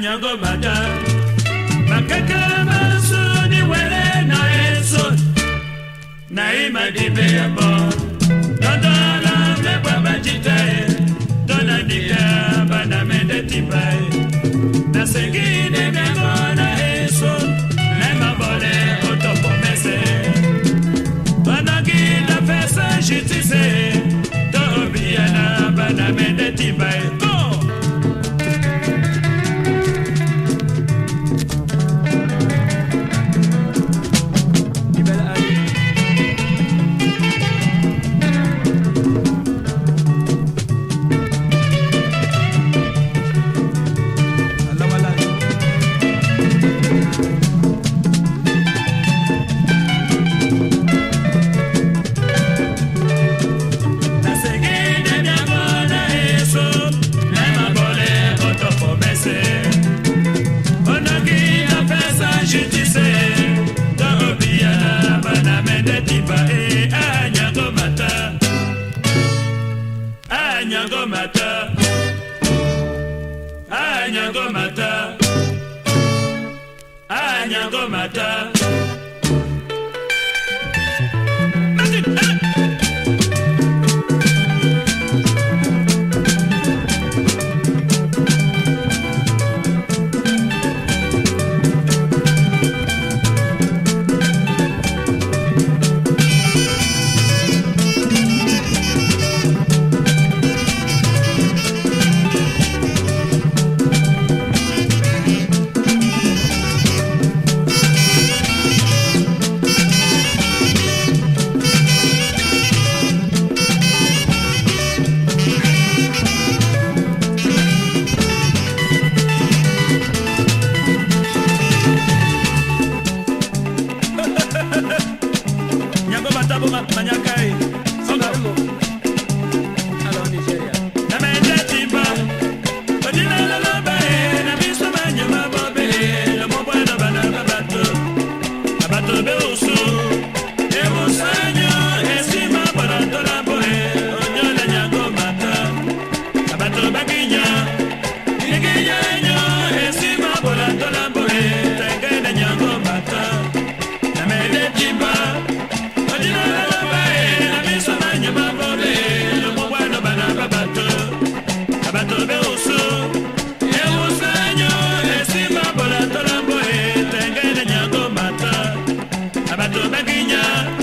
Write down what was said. nyango mata makaka masuni wele na eso na imadibe ya bo totola mlebwa bajitae tonandika bana mende tibae nasengine nyango na eso nemabole otopomese banakita fesa jitise tobiana bana mende mata anyango mata anyango mata nyago matabo manyakae songa Abato Baguinha